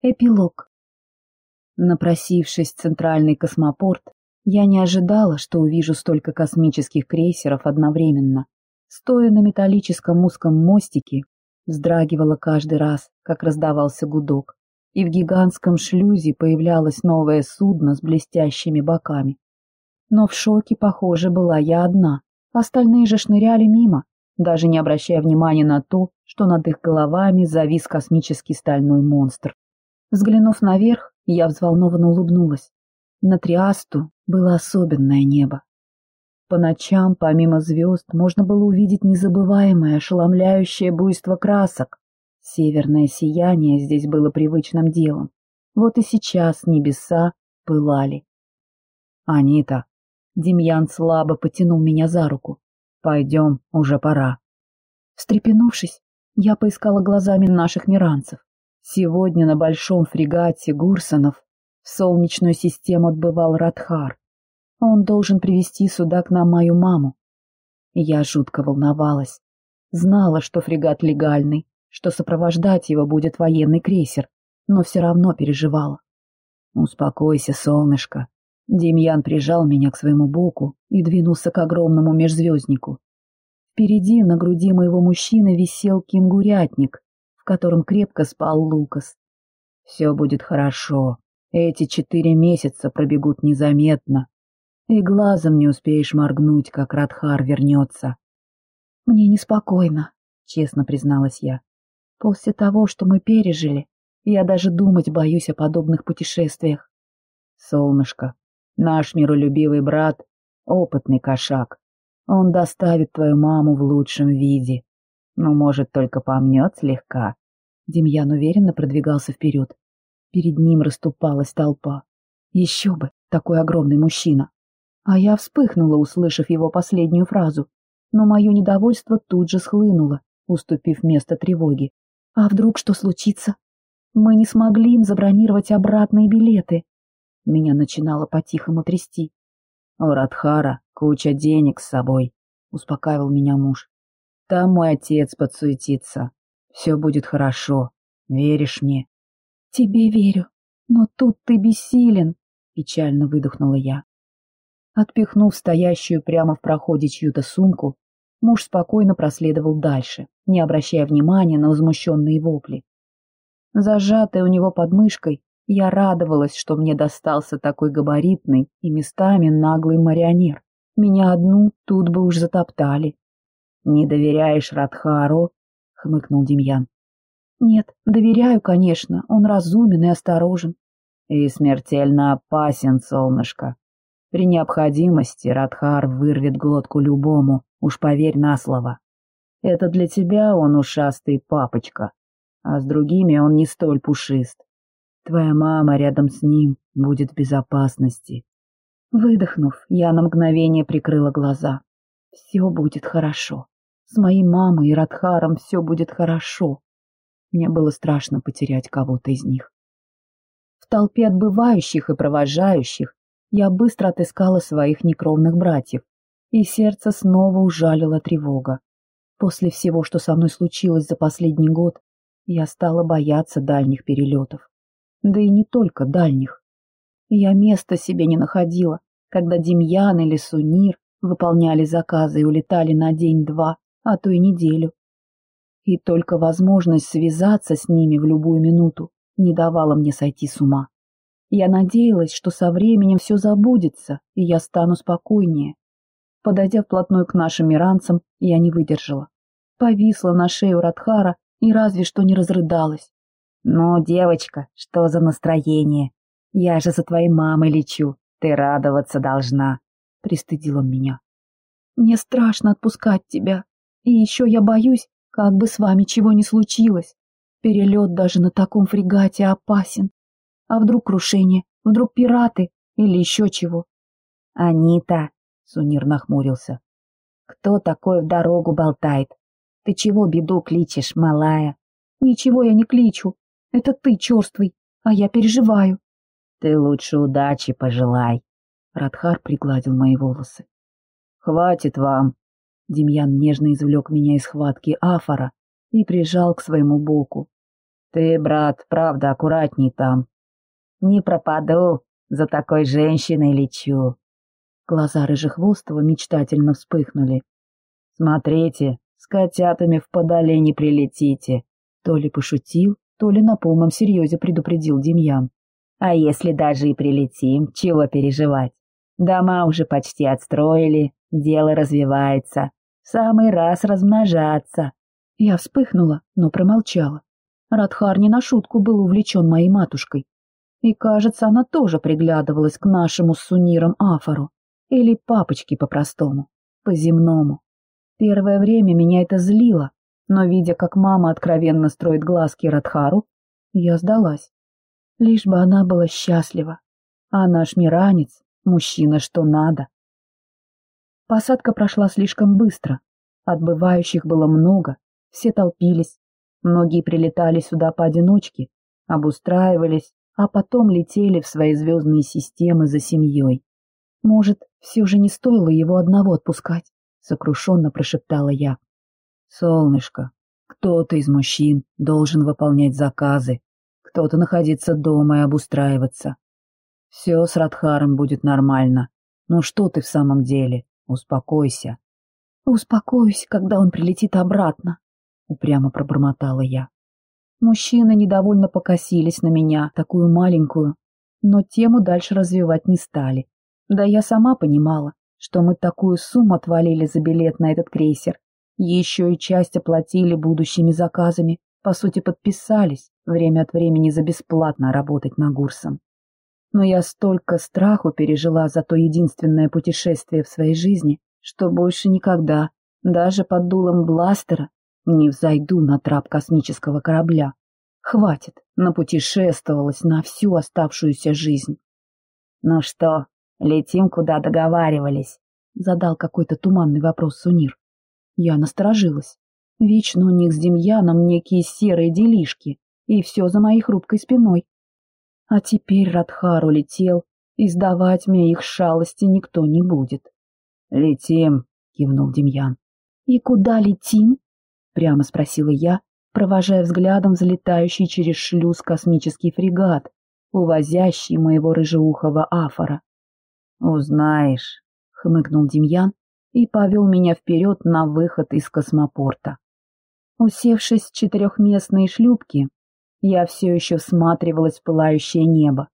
Эпилог. Напросившись в центральный космопорт, я не ожидала, что увижу столько космических крейсеров одновременно. Стоя на металлическом узком мостике, вздрагивала каждый раз, как раздавался гудок, и в гигантском шлюзе появлялось новое судно с блестящими боками. Но в шоке, похоже, была я одна, остальные же шныряли мимо, даже не обращая внимания на то, что над их головами завис космический стальной монстр. Взглянув наверх, я взволнованно улыбнулась. На Триасту было особенное небо. По ночам, помимо звезд, можно было увидеть незабываемое, ошеломляющее буйство красок. Северное сияние здесь было привычным делом. Вот и сейчас небеса пылали. «Анита!» Демьян слабо потянул меня за руку. «Пойдем, уже пора». Встрепенувшись, я поискала глазами наших миранцев. Сегодня на большом фрегате Гурсонов в солнечную систему отбывал Радхар. Он должен привести сюда к нам мою маму. Я жутко волновалась. Знала, что фрегат легальный, что сопровождать его будет военный крейсер, но все равно переживала. «Успокойся, солнышко». Демьян прижал меня к своему боку и двинулся к огромному межзвезднику. Впереди на груди моего мужчины висел кенгурятник, котором крепко спал Лукас. Все будет хорошо. Эти четыре месяца пробегут незаметно. И глазом не успеешь моргнуть, как Радхар вернется. Мне неспокойно, честно призналась я. После того, что мы пережили, я даже думать боюсь о подобных путешествиях. Солнышко, наш миролюбивый брат — опытный кошак. Он доставит твою маму в лучшем виде. Ну, может, только помнет слегка. Демьян уверенно продвигался вперед. Перед ним расступалась толпа. Еще бы, такой огромный мужчина. А я вспыхнула, услышав его последнюю фразу. Но мое недовольство тут же схлынуло, уступив место тревоги. А вдруг что случится? Мы не смогли им забронировать обратные билеты. Меня начинало по-тихому трясти. — У Радхара куча денег с собой, — успокаивал меня муж. Там мой отец подсуетится. Все будет хорошо. Веришь мне? Тебе верю. Но тут ты бессилен, печально выдохнула я. Отпихнув стоящую прямо в проходе чью-то сумку, муж спокойно проследовал дальше, не обращая внимания на возмущенные вопли. Зажатая у него под мышкой, я радовалась, что мне достался такой габаритный и местами наглый марионер. Меня одну тут бы уж затоптали. «Не доверяешь Радхару?» — хмыкнул Демьян. «Нет, доверяю, конечно, он разумен и осторожен». «И смертельно опасен, солнышко. При необходимости Радхар вырвет глотку любому, уж поверь на слово. Это для тебя он ушастый папочка, а с другими он не столь пушист. Твоя мама рядом с ним будет в безопасности». Выдохнув, я на мгновение прикрыла глаза. «Все будет хорошо». С моей мамой и Радхаром все будет хорошо. Мне было страшно потерять кого-то из них. В толпе отбывающих и провожающих я быстро отыскала своих некровных братьев, и сердце снова ужалила тревога. После всего, что со мной случилось за последний год, я стала бояться дальних перелетов. Да и не только дальних. Я места себе не находила, когда Демьян или Сунир выполняли заказы и улетали на день-два а то и неделю. И только возможность связаться с ними в любую минуту не давала мне сойти с ума. Я надеялась, что со временем все забудется, и я стану спокойнее. Подойдя вплотную к нашим иранцам, я не выдержала. Повисла на шею Радхара и разве что не разрыдалась. «Ну, девочка, что за настроение? Я же за твоей мамой лечу, ты радоваться должна», — пристыдил он меня. «Мне страшно отпускать тебя», и еще я боюсь, как бы с вами чего ни случилось. Перелет даже на таком фрегате опасен. А вдруг крушение, вдруг пираты или еще чего? Анита, Сунир нахмурился. Кто такой в дорогу болтает? Ты чего беду кличешь, малая? Ничего я не кличу. Это ты черствый, а я переживаю. Ты лучше удачи пожелай. Радхар пригладил мои волосы. Хватит вам, Демьян нежно извлек меня из хватки афора и прижал к своему боку. Ты, брат, правда, аккуратней там. Не пропаду, за такой женщиной лечу. Глаза Рыжехвостого мечтательно вспыхнули. Смотрите, с котятами в подоле не прилетите. То ли пошутил, то ли на полном серьезе предупредил Демьян. А если даже и прилетим, чего переживать? Дома уже почти отстроили, дело развивается. Самый раз размножаться. Я вспыхнула, но промолчала. Радхар не на шутку был увлечен моей матушкой. И, кажется, она тоже приглядывалась к нашему с Суниром Афору. Или папочке по-простому, по-земному. Первое время меня это злило, но, видя, как мама откровенно строит глазки Радхару, я сдалась. Лишь бы она была счастлива. А наш миранец — мужчина что надо. Посадка прошла слишком быстро. Отбывающих было много, все толпились. Многие прилетали сюда поодиночке, обустраивались, а потом летели в свои звездные системы за семьей. Может, все же не стоило его одного отпускать, сокрушенно прошептала я. Солнышко, кто-то из мужчин должен выполнять заказы, кто-то находиться дома и обустраиваться. Все с Радхаром будет нормально. Ну что ты в самом деле? Успокойся. Успокоюсь, когда он прилетит обратно, упрямо пробормотала я. Мужчины недовольно покосились на меня, такую маленькую, но тему дальше развивать не стали. Да я сама понимала, что мы такую сумму отвалили за билет на этот крейсер. Еще и часть оплатили будущими заказами, по сути подписались время от времени за бесплатно работать на Гурсом. Но я столько страху пережила за то единственное путешествие в своей жизни, что больше никогда, даже под дулом бластера, не взойду на трап космического корабля. Хватит, напутешествовалась на всю оставшуюся жизнь. Ну что, «Летим, куда договаривались», — задал какой-то туманный вопрос Сунир. Я насторожилась. Вечно у них с Демьяном некие серые делишки, и все за моей хрупкой спиной. А теперь Радхар улетел, и сдавать мне их шалости никто не будет. «Летим», — кивнул Демьян. «И куда летим?» — прямо спросила я, провожая взглядом взлетающий через шлюз космический фрегат, увозящий моего рыжеухого афора. «Узнаешь», — хмыкнул Демьян и повел меня вперед на выход из космопорта. Усевшись в четырехместные шлюпки, я все еще всматривалась в пылающее небо.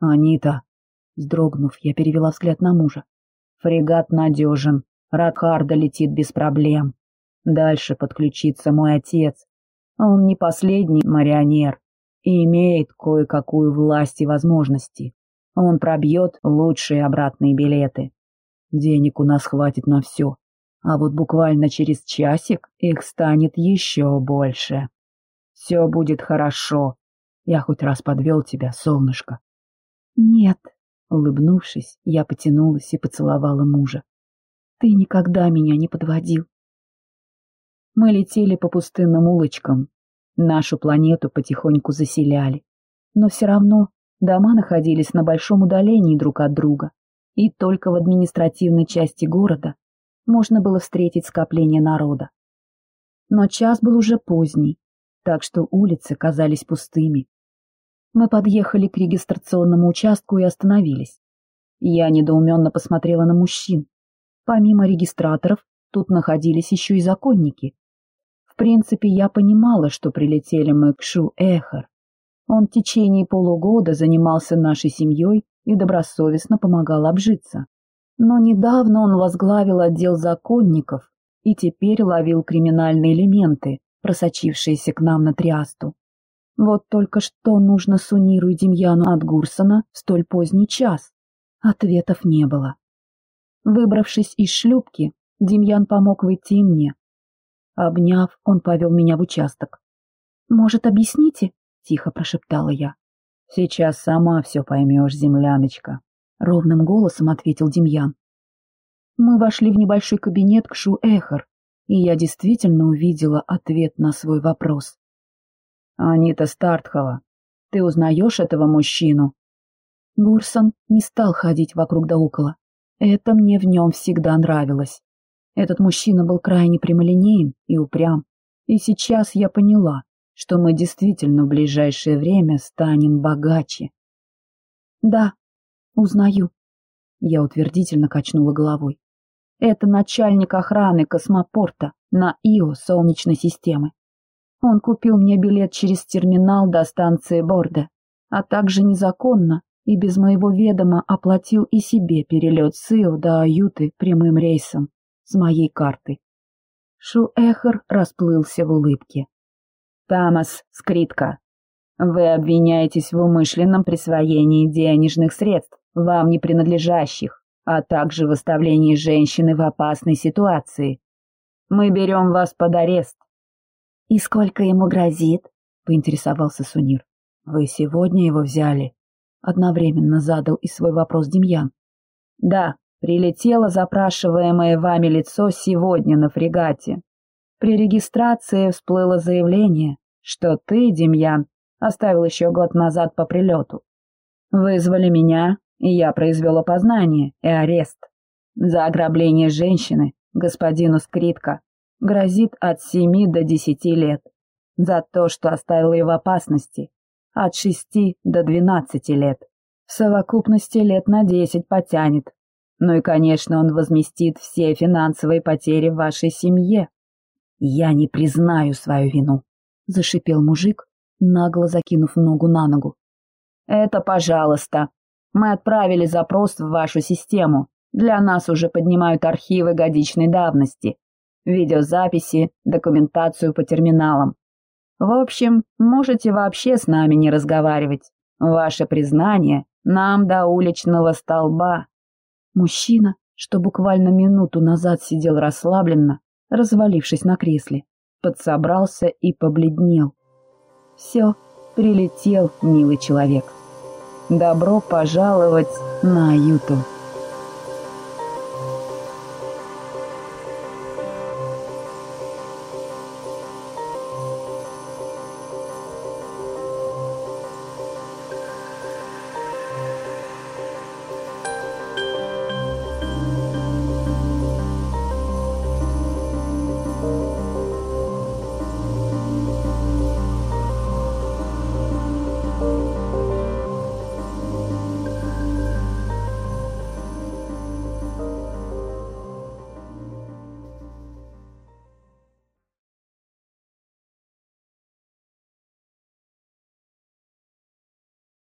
«Анита!» — вздрогнув, я перевела взгляд на мужа. «Фрегат надежен, Радхарда летит без проблем. Дальше подключится мой отец. Он не последний марионер и имеет кое-какую власть и возможности. Он пробьет лучшие обратные билеты. Денег у нас хватит на все. А вот буквально через часик их станет еще больше. Все будет хорошо. Я хоть раз подвел тебя, солнышко. Нет, улыбнувшись, я потянулась и поцеловала мужа. Ты никогда меня не подводил. Мы летели по пустынным улочкам. Нашу планету потихоньку заселяли. Но все равно Дома находились на большом удалении друг от друга, и только в административной части города можно было встретить скопление народа. Но час был уже поздний, так что улицы казались пустыми. Мы подъехали к регистрационному участку и остановились. Я недоуменно посмотрела на мужчин. Помимо регистраторов, тут находились еще и законники. В принципе, я понимала, что прилетели мы к Шу-Эхар, он в течение полугода занимался нашей семьей и добросовестно помогал обжиться. Но недавно он возглавил отдел законников и теперь ловил криминальные элементы, просочившиеся к нам на Триасту. Вот только что нужно Суниру и Демьяну от Гурсона в столь поздний час. Ответов не было. Выбравшись из шлюпки, Демьян помог выйти мне. Обняв, он повел меня в участок. «Может, объясните, тихо прошептала я. Сейчас сама все поймешь, земляночка, ровным голосом ответил Демьян. Мы вошли в небольшой кабинет к Шу-Эхар, и я действительно увидела ответ на свой вопрос. «Анита Стартхова, ты узнаешь этого мужчину?» Гурсон не стал ходить вокруг да около. Это мне в нем всегда нравилось. Этот мужчина был крайне прямолинеен и упрям, и сейчас я поняла, что мы действительно в ближайшее время станем богаче. Да, узнаю. Я утвердительно качнула головой. Это начальник охраны космопорта на Ио Солнечной системы. Он купил мне билет через терминал до станции Борда, а также незаконно и без моего ведома оплатил и себе перелет с Ио до Аюты прямым рейсом с моей карты. Шуэхер расплылся в улыбке. «Тамас, Скритка, вы обвиняетесь в умышленном присвоении денежных средств, вам не принадлежащих, а также выставлении женщины в опасной ситуации. Мы берем вас под арест. — И сколько ему грозит? — поинтересовался Сунир. — Вы сегодня его взяли? — одновременно задал и свой вопрос Демьян. — Да, прилетело запрашиваемое вами лицо сегодня на фрегате. При регистрации всплыло заявление, что ты, Демьян, оставил еще год назад по прилету. Вызвали меня, и я произвел опознание и арест. За ограбление женщины господину Скритко грозит от семи до десяти лет. За то, что оставил ее в опасности, от шести до двенадцати лет. В совокупности лет на десять потянет. Ну и, конечно, он возместит все финансовые потери в вашей семье. Я не признаю свою вину, — зашипел мужик, нагло закинув ногу на ногу. Это пожалуйста, мы отправили запрос в вашу систему. Для нас уже поднимают архивы годичной давности, видеозаписи, документацию по терминалам. В общем, можете вообще с нами не разговаривать. Ваше признание нам до уличного столба. Мужчина, что буквально минуту назад сидел расслабленно, развалившись на кресле, подсобрался и побледнел. Все, прилетел, милый человек. Добро пожаловать на Юту.